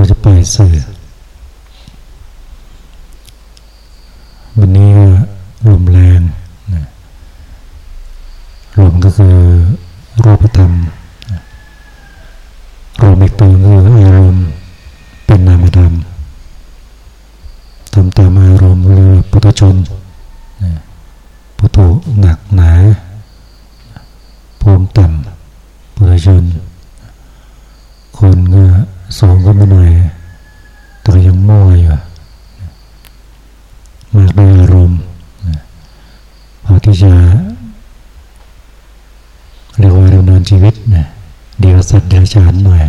ราจะปล่อยสื่อ วันนี้ก็ลมแรงนะลมก็คือรูปธรรมลมอีกตัวคืออารมณ์เป็นนามธรรมทำตามอารมณ์เรือปุถุชนปุถุหนักหนาภูมิต่ำปุถุชนน สูงก็มาหน่อยแต่ยังมั่วอยู่มากด้วยอารมณ์พอที่จะเรียกว่าดำเนินชีวิตนะเดียวสัตว์เดียวฉานหน่อย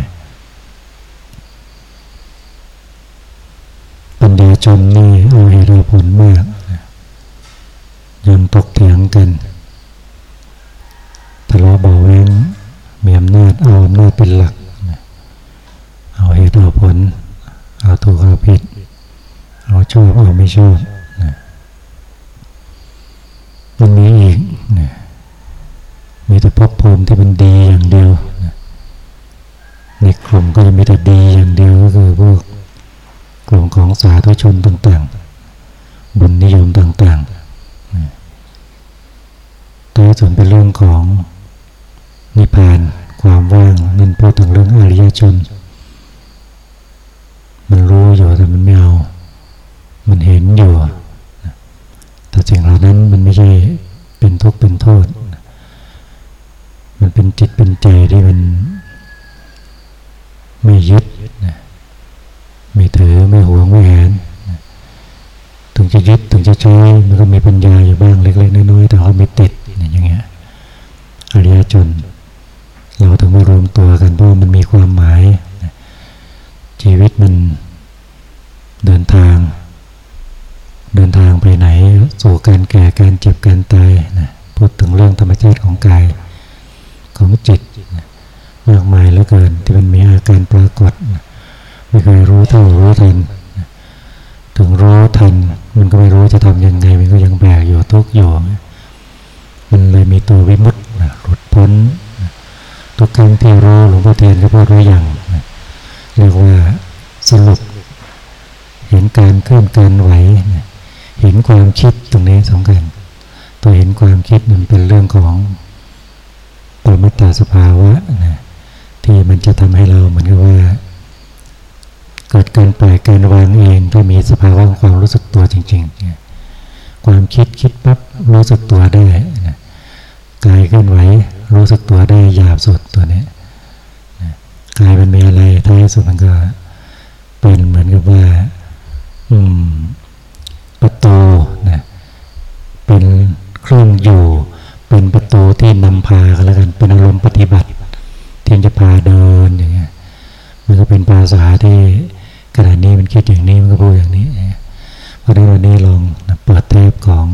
ปัญญาชนนี่เอาเหตุเอาผลมากยังตกเถียงกันทะเลาะเบาแวงมีอำนาจเอาอำนาจเป็นหลัก เอาผล เอาถูกเอาผิด เอาชอบเอาไม่ชอบมันมีอีกมีแต่ภพภูมิที่มันดีอย่างเดียวในกลุ่มก็จะมีแต่ดีอย่างเดียวก็คือพวกกลุ่มของสาธุชนต่างๆ บุญนิยมต่างๆตัวส่วนเป็นเรื่องของนิพพานความว่างนั่นพูดถึงเรื่องอริยชนมันรู้อยู่แต่มันไม่เอา มันเห็นอยู่แต่สิ่งเหล่า นั้นมันไม่เป็นทุกข์เป็นโทษ มันเป็นจิตเป็นใจที่มันไม่ยึดไม่ถือไม่หวงไม่แหนถึงจะยึดถึงจะใช้มันก็มีปัญญาอยู่บ้างเล็กๆน้อยๆแต่ว่าไม่ติดอย่างเงี้ยอริยชนเราถึงมารวมตัวกันเพราะมันมีความหมาย ชีวิตมันเดินทาง เดินทางไปไหน สู่การแก่การเจ็บการตายนะพูดถึงเรื่องธรรมชาติของกายของจิตมากมายเหลือเกินที่มันมีอาการปรากฏไม่เคยรู้เท่ารู้ทันถึงรู้ทัน มันก็ไม่รู้จะทำยังไงมันก็ยังแบกอยู่ทุกอยู่มันเลยมีตัววิมุตต์หลุดพ้นทุกครั้งที่รู้หลวงพ่อเทียนก็พูดรู้อย่างเรียกว่าสรุปเห็นการเคลื่อนการไหว เห็นความคิดตรงนี้สำคัญตัวเห็นความคิดมันเป็นเรื่องของปรมัตตาสภาวะนะที่มันจะทำให้เราเหมือนกับว่า เกิดการปล่อยการวางเองถ้ามีสภาวะของความรู้สึกตัวจริงๆความคิดคิดปั๊บรู้สึกตัวได้นะกายเคลื่อนไหวรู้สึกตัวได้หยาบสุดตัวนี้กายมันมีอะไรท้ายสุดมันก็เป็นเหมือนกับว่า อืมประตูนะเป็นเครื่องอยู่ เป็นประตูที่นำพากันแล้วกัน เป็นอารมณ์ปฏิบัติ ที่จะพาเดินอย่างเงี้ยมันก็เป็นภาษาที่ขณะนี้มันคิดอย่างนี้มันก็พูดอย่างนี้เพราะนั้นวันนี้ลองเปิดเทปของ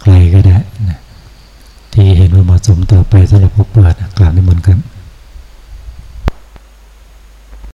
ใครก็ได้นะที่เห็นว่าเหมาะสมต่อไปสำหรับผู้เปิดกล่าวนิมนต์กัน